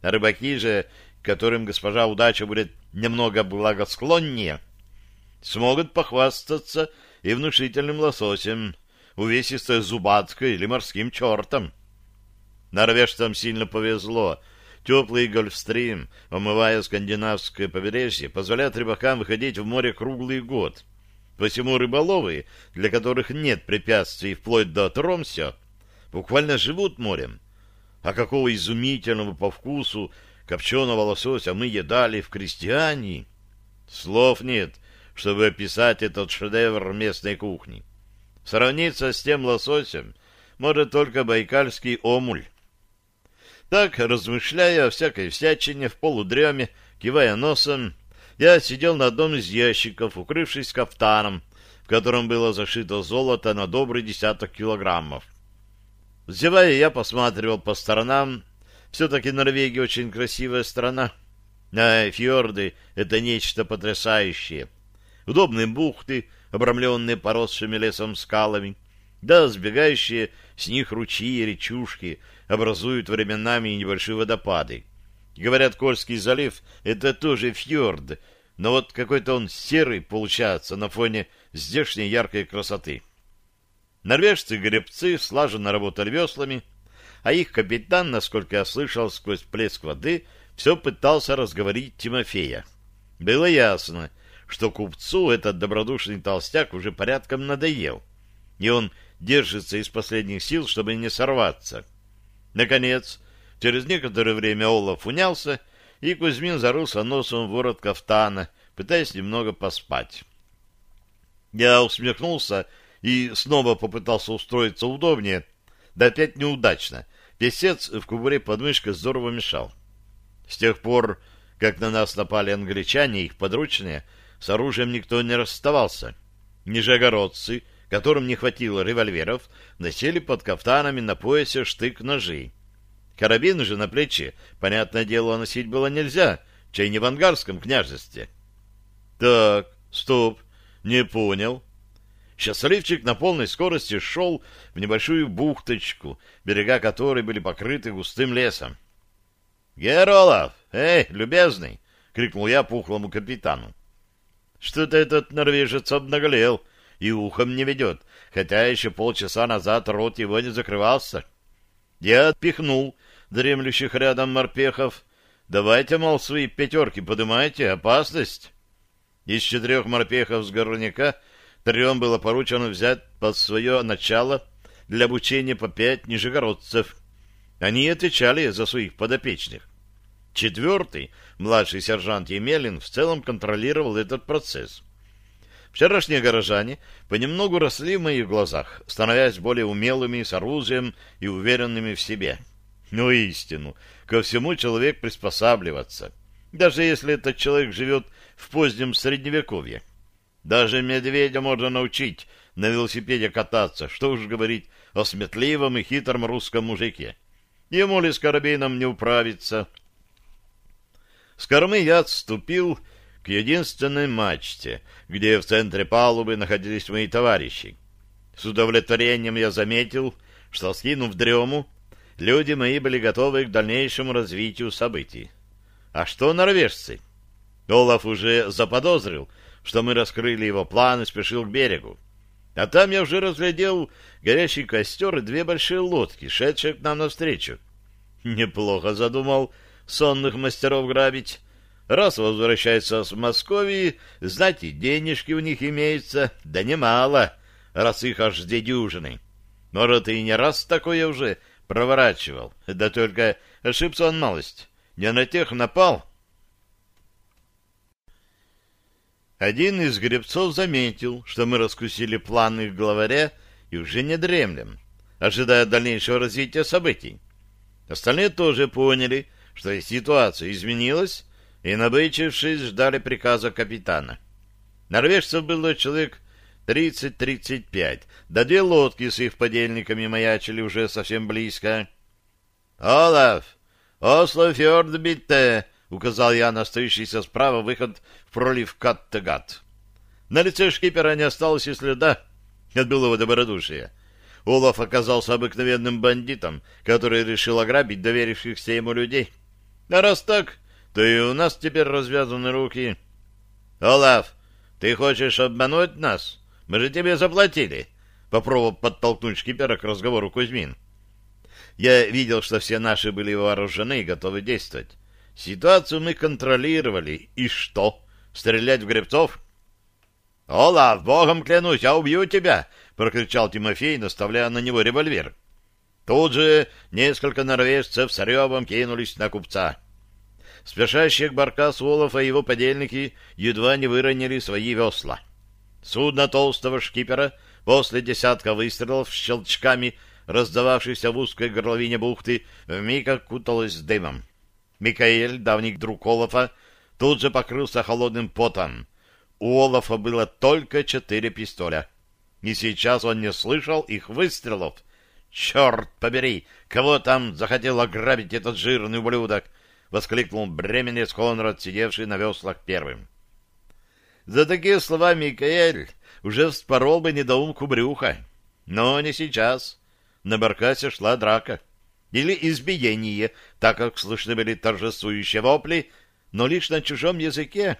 Speaker 1: А рыбаки же, которым госпожа удача будет немного благосклоннее, смогут похвастаться и внушительным лососем, увесистой зубаткой или морским чертом. Норвежцам сильно повезло. Теплый гольфстрим, омывая скандинавское побережье, позволяет рыбакам выходить в море круглый год. Посему рыболовы, для которых нет препятствий вплоть до Тромсё, буквально живут морем. А какого изумительного по вкусу копченого лосося мы едали в крестьяне? Слов нет, чтобы описать этот шедевр местной кухни. Сравниться с тем лососем может только байкальский омуль. Так, размышляя о всякой всячине в полудреме, кивая носом, я сидел на одном из ящиков, укрывшись кафтаном, в котором было зашито золото на добрый десяток килограммов. Зевая, я посматривал по сторонам. Все-таки Норвегия очень красивая страна. А фьорды — это нечто потрясающее удобные бухты, обрамленные поросшими лесом скалами, да сбегающие с них ручьи и речушки образуют временами небольшие водопады. Говорят, Кольский залив — это тоже фьорд, но вот какой-то он серый получается на фоне здешней яркой красоты. Норвежцы-гребцы слаженно работали веслами, а их капитан, насколько я слышал сквозь плеск воды, все пытался разговорить Тимофея. Было ясно — что купцу этот добродушный толстяк уже порядком надоел, и он держится из последних сил, чтобы не сорваться. Наконец, через некоторое время Олаф унялся, и Кузьмин зарылся носом в ворот кафтана, пытаясь немного поспать. Я усмехнулся и снова попытался устроиться удобнее, да опять неудачно. Песец в кубуре подмышкой здорово мешал. С тех пор, как на нас напали англичане их подручные, с оружием никто не расставался. Нижегородцы, которым не хватило револьверов, носили под кафтанами на поясе штык-ножи. Карабин же на плече, понятное дело, носить было нельзя, чай не в ангарском княжестве. Так, стоп, не понял. Счастливчик на полной скорости шел в небольшую бухточку, берега которой были покрыты густым лесом. — Геролов! Эй, любезный! — крикнул я пухлому капитану. Что-то этот норвежец обнаглел и ухом не ведет, хотя еще полчаса назад рот его не закрывался. Я отпихнул дремлющих рядом морпехов. Давайте, мол, свои пятерки подымайте, опасность. Из четырех морпехов с горняка трем было поручено взять под свое начало для обучения по пять нижегородцев. Они отвечали за своих подопечных. Четвертый, младший сержант Емелин, в целом контролировал этот процесс. Вчерашние горожане понемногу росли в моих глазах, становясь более умелыми, с оружием и уверенными в себе. Ну, истину, ко всему человек приспосабливаться, даже если этот человек живет в позднем средневековье. Даже медведя можно научить на велосипеде кататься, что уж говорить о сметливом и хитром русском мужике. Ему ли с карабином не управиться? С кормы я отступил к единственной мачте, где в центре палубы находились мои товарищи. С удовлетворением я заметил, что, скинув дрему, люди мои были готовы к дальнейшему развитию событий. А что норвежцы? Олаф уже заподозрил, что мы раскрыли его план и спешил к берегу. А там я уже разглядел горящий костер и две большие лодки, шедшие к нам навстречу. Неплохо задумал сонных мастеров грабить. Раз возвращается с Московии, знаете, денежки у них имеются, да немало, раз их аж две дюжины. Может, и не раз такое уже проворачивал, да только ошибся он малость. Не на тех напал. Один из гребцов заметил, что мы раскусили планы их главаря и уже не дремлем, ожидая дальнейшего развития событий. Остальные тоже поняли, что ситуация изменилась, и, набычившись, ждали приказа капитана. Норвежцев было человек 30-35, да две лодки с их подельниками маячили уже совсем близко. «Олаф! Осло Фьордбитте!» — указал я на стоящийся справа выход в пролив Каттегат. На лице шкипера не осталось и следа от былого добродушия. Олаф оказался обыкновенным бандитом, который решил ограбить доверившихся ему людей. А раз так, то и у нас теперь развязаны руки. Олаф, ты хочешь обмануть нас? Мы же тебе заплатили. Попробовал подтолкнуть шкипера к разговору Кузьмин. Я видел, что все наши были вооружены и готовы действовать. Ситуацию мы контролировали. И что? Стрелять в гребцов? — Олаф, богом клянусь, я убью тебя! — прокричал Тимофей, наставляя на него револьвер. Тут же несколько норвежцев с ревом кинулись на купца. Спешащие к баркасу Олафа его подельники едва не выронили свои весла. Судно толстого шкипера после десятка выстрелов щелчками, раздававшихся в узкой горловине бухты, вмиг окуталось дымом. Микаэль, давний друг Олафа, тут же покрылся холодным потом. У Олафа было только четыре пистоля. И сейчас он не слышал их выстрелов. «Черт побери! Кого там захотел ограбить этот жирный ублюдок?» — воскликнул бременец Конрад, сидевший на веслах первым. За такие слова Микаэль уже вспорол бы недоумку брюха. Но не сейчас. На баркасе шла драка или избиение, так как слышны были торжествующие вопли, но лишь на чужом языке.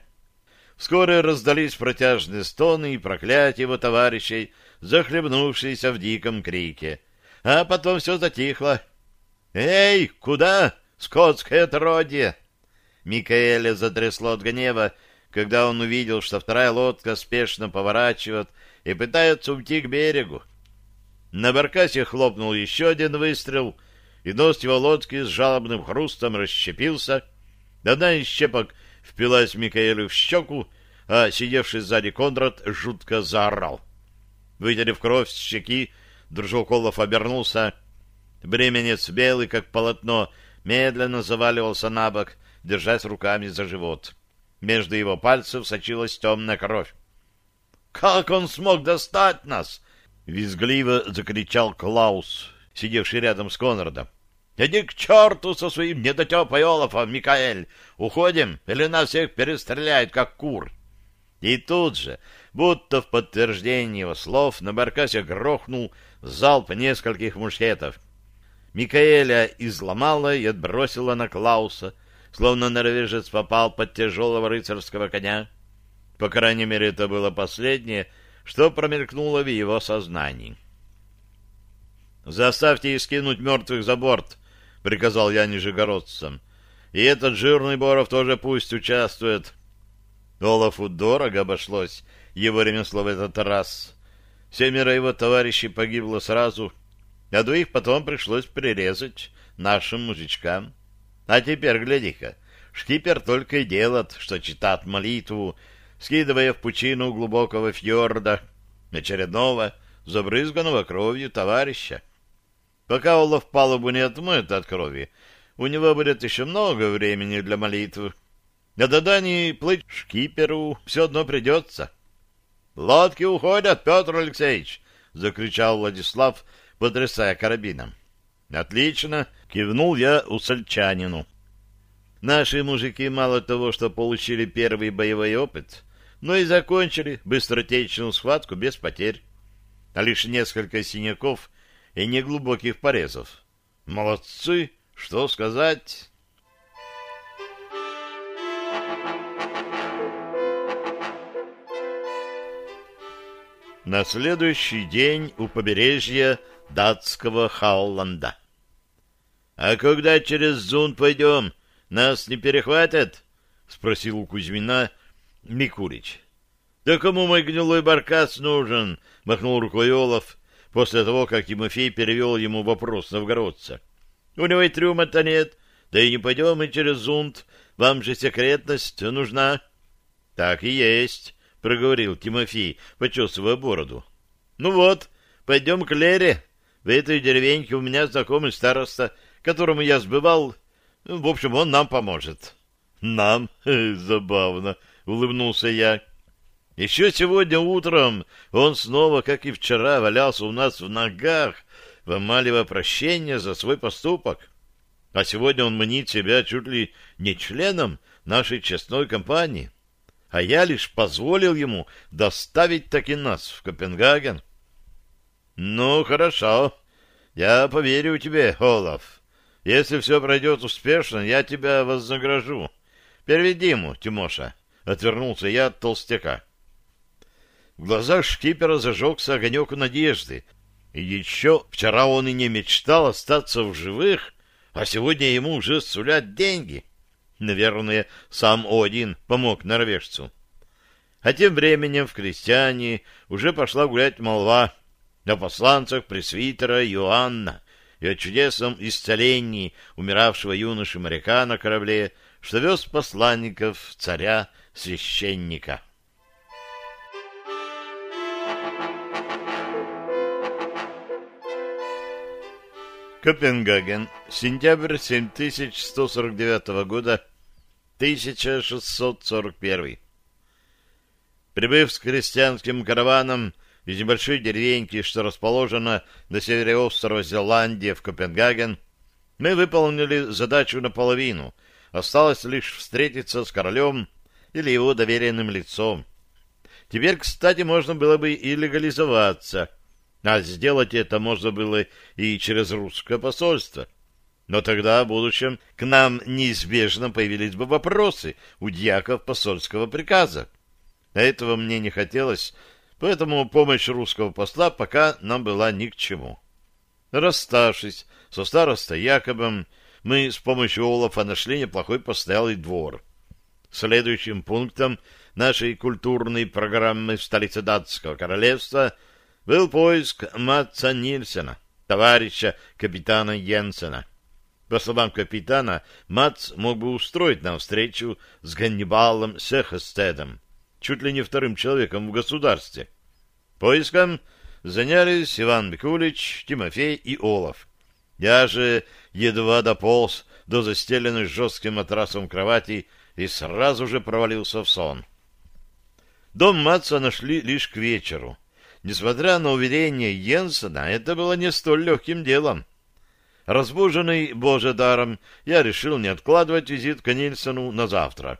Speaker 1: Вскоре раздались протяжные стоны и проклятия его товарищей, захлебнувшиеся в диком крике. А потом все затихло. «Эй, куда, скотское отродье?» Микаэля затрясло от гнева, когда он увидел, что вторая лодка спешно поворачивает и пытается уйти к берегу. На баркасе хлопнул еще один выстрел, и нос его лодки с жалобным хрустом расщепился. Одна из щепок впилась Микаэлю в щеку, а сидевший сзади Конрад жутко заорал. Вытерев кровь с щеки, дружок Олаф обернулся. Бременец белый, как полотно, медленно заваливался на бок, держась руками за живот. Между его пальцев сочилась темная кровь. «Как он смог достать нас?» — визгливо закричал Клаус, сидевший рядом с Конрадом. Иди к черту со своим недотепой Олафом, Микаэль! Уходим, или нас всех перестреляют, как кур!» И тут же, будто в подтверждение его слов, на баркасе грохнул залп нескольких мушкетов. Микаэля изломала и отбросила на Клауса, словно норвежец попал под тяжелого рыцарского коня. По крайней мере, это было последнее, что промелькнуло в его сознании. «Заставьте их скинуть мертвых за борт», приказал я нижегородцам. И этот жирный Боров тоже пусть участвует. Олафу дорого обошлось его ремесло в этот раз. Семеро его товарищей погибло сразу, а двоих потом пришлось прирезать нашим мужичкам. А теперь, гляди-ка, шкипер только и делает, что читает молитву, скидывая в пучину глубокого фьорда очередного, забрызганного кровью товарища. Пока Олаф палубу не отмоет от крови, у него будет еще много времени для молитвы. А до Дании плыть шкиперу все одно придется. — Лодки уходят, Петр Алексеевич! — закричал Владислав, потрясая карабином. — Отлично! — кивнул я усольчанину. Наши мужики мало того, что получили первый боевой опыт, но и закончили быстротечную схватку без потерь, а лишь несколько синяков и неглубоких порезов. Молодцы! Что сказать? На следующий день у побережья датского Халланда. — А когда через Зун пойдем, нас не перехватят? — спросил у Кузьмина Микулич. — Да кому мой гнилой баркас нужен? — махнул рукой Олаф после того, как Тимофей перевел ему вопрос новгородца. — У него и трюма-то нет, да и не пойдем мы через Зунт, вам же секретность нужна. — Так и есть, — проговорил Тимофей, почесывая бороду. — Ну вот, пойдем к Лере. В этой деревеньке у меня знакомый староста, которому я сбывал. В общем, он нам поможет. — Нам? Забавно, — улыбнулся я. Еще сегодня утром он снова, как и вчера, валялся у нас в ногах, вымаливая прощение за свой поступок. А сегодня он мнит себя чуть ли не членом нашей честной компании. А я лишь позволил ему доставить таки нас в Копенгаген. Ну, хорошо. Я поверю тебе, Олаф. Если все пройдет успешно, я тебя вознагражу. Переведи ему, Тимоша. Отвернулся я от толстяка. В глазах шкипера зажегся огонек надежды. И еще вчера он и не мечтал остаться в живых, а сегодня ему уже сулят деньги. Наверное, сам Один помог норвежцу. А тем временем в крестьяне уже пошла гулять молва о посланцах пресвитера Иоанна и о чудесном исцелении умиравшего юноши-моряка на корабле, что вез посланников царя-священника. Копенгаген, сентябрь 7149 года, 1641. Прибыв с крестьянским караваном из небольшой деревеньки, что расположена на севере острова Зеландия в Копенгаген, мы выполнили задачу наполовину. Осталось лишь встретиться с королем или его доверенным лицом. Теперь, кстати, можно было бы и легализоваться — а сделать это можно было и через русское посольство. Но тогда, в будущем, к нам неизбежно появились бы вопросы у дьяков посольского приказа. А этого мне не хотелось, поэтому помощь русского посла пока нам была ни к чему. Расставшись со старостой Якобом, мы с помощью Олафа нашли неплохой постоялый двор. Следующим пунктом нашей культурной программы в столице датского королевства — был поиск Матца Нильсена, товарища капитана Йенсена. По словам капитана, Матц мог бы устроить нам встречу с Ганнибалом Сехестедом, чуть ли не вторым человеком в государстве. Поиском занялись Иван Микулич, Тимофей и Олаф. Я же едва дополз до застеленной жестким матрасом кровати и сразу же провалился в сон. Дом Матца нашли лишь к вечеру. Несмотря на уверение Йенсена, это было не столь легким делом. Разбуженный Боже даром, я решил не откладывать визит к Нильсону на завтра.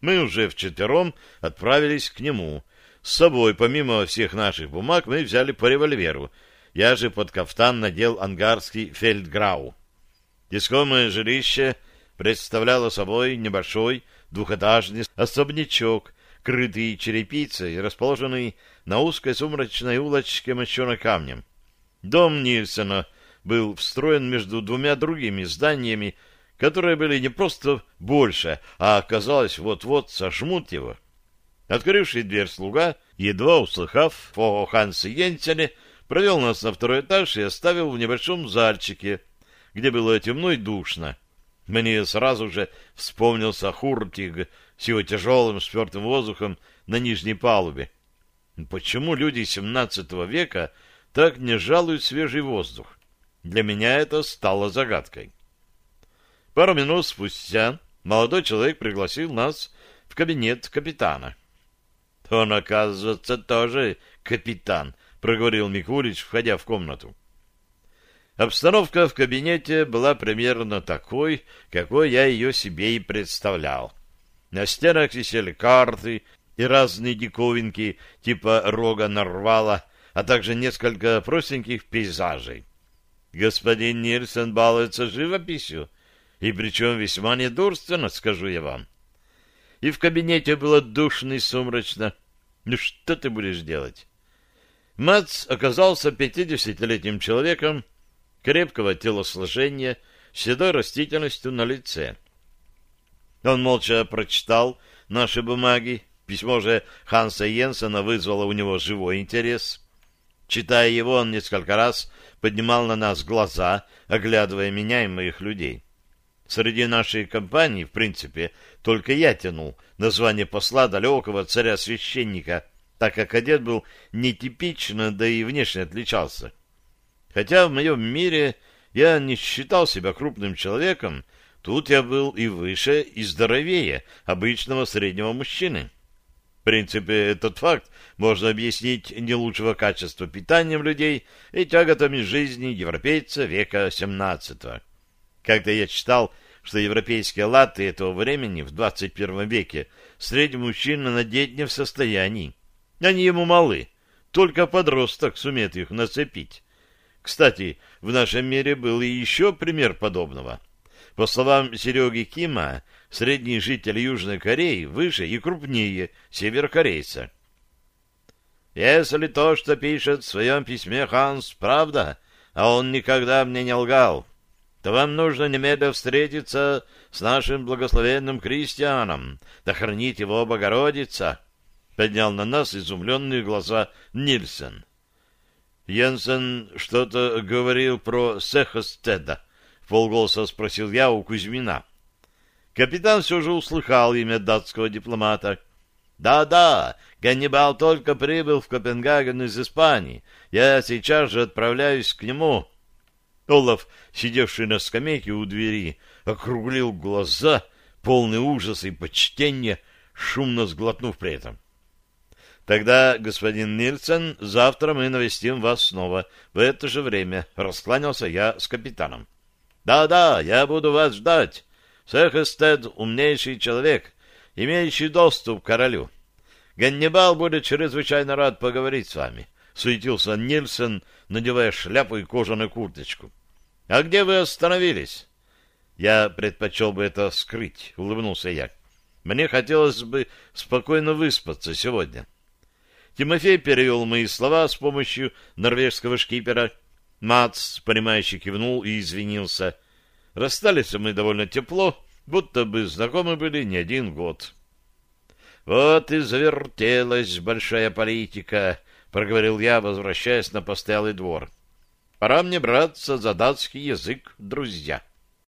Speaker 1: Мы уже вчетвером отправились к нему. С собой, помимо всех наших бумаг, мы взяли по револьверу. Я же под кафтан надел ангарский фельдграу. Искомое жилище представляло собой небольшой двухэтажный особнячок, крытый черепицей, расположенный на узкой сумрачной улочке, мощенной камнем. Дом Нильсона был встроен между двумя другими зданиями, которые были не просто больше, а, оказалось, вот-вот сожмут его. Открывший дверь слуга, едва услыхав о Хансе Йенсене, провел нас на второй этаж и оставил в небольшом зальчике, где было темно и душно. Мне сразу же вспомнился Хуртиг с его тяжелым спертым воздухом на нижней палубе. Почему люди XVII века так не жалуют свежий воздух? Для меня это стало загадкой. Пару минут спустя молодой человек пригласил нас в кабинет капитана. Он, оказывается, тоже капитан, проговорил Микулич, входя в комнату. Обстановка в кабинете была примерно такой, какой я ее себе и представлял. На стенах висели карты и разные диковинки типа рога нарвала, а также несколько простеньких пейзажей. Господин Нильсон балуется живописью, и причем весьма недурственно, скажу я вам. И в кабинете было душно и сумрачно. Ну что ты будешь делать? Мац оказался пятидесятилетним человеком, крепкого телосложения, седой растительностью на лице. Он молча прочитал наши бумаги. Письмо же Ханса Йенсена вызвало у него живой интерес. Читая его, он несколько раз поднимал на нас глаза, оглядывая меня и моих людей. Среди нашей компании, в принципе, только я тянул название посла далекого царя-священника, так как одет был нетипично, да и внешне отличался. Хотя в моем мире я не считал себя крупным человеком, тут я был и выше, и здоровее обычного среднего мужчины. В принципе, этот факт можно объяснить не лучшего качества питанием людей и тяготами жизни европейца века XVII. Как-то я читал, что европейские латы этого времени в 21 веке средний мужчина надеть не в состоянии. Они ему малы, только подросток сумеет их нацепить. Кстати, в нашем мире был и еще пример подобного. По словам Сереги Кима, средний житель Южной Кореи выше и крупнее северокорейца. Если то, что пишет в своем письме Ханс, правда, а он никогда мне не лгал, то вам нужно немедленно встретиться с нашим благословенным крестьяном, да хранить его Богородица, — поднял на нас изумленные глаза Нильсон. Йенсен что-то говорил про Сехостеда, — полголоса спросил я у Кузьмина. Капитан все же услыхал имя датского дипломата. «Да-да, Ганнибал только прибыл в Копенгаген из Испании. Я сейчас же отправляюсь к нему». Олаф, сидевший на скамейке у двери, округлил глаза, полный ужаса и почтения, шумно сглотнув при этом. Тогда, господин Нильсен, завтра мы навестим вас снова. В это же время раскланялся я с капитаном. Да-да, я буду вас ждать. Сехестед — умнейший человек, имеющий доступ к королю. Ганнибал будет чрезвычайно рад поговорить с вами. Суетился Нильсен, надевая шляпу и кожаную курточку. — А где вы остановились? — Я предпочел бы это скрыть, — улыбнулся я. — Мне хотелось бы спокойно выспаться сегодня. — Тимофей перевел мои слова с помощью норвежского шкипера. Мац, понимающе кивнул и извинился. Расстались мы довольно тепло, будто бы знакомы были не один год. «Вот и завертелась большая политика», — проговорил я, возвращаясь на постоялый двор. «Пора мне браться за датский язык, друзья».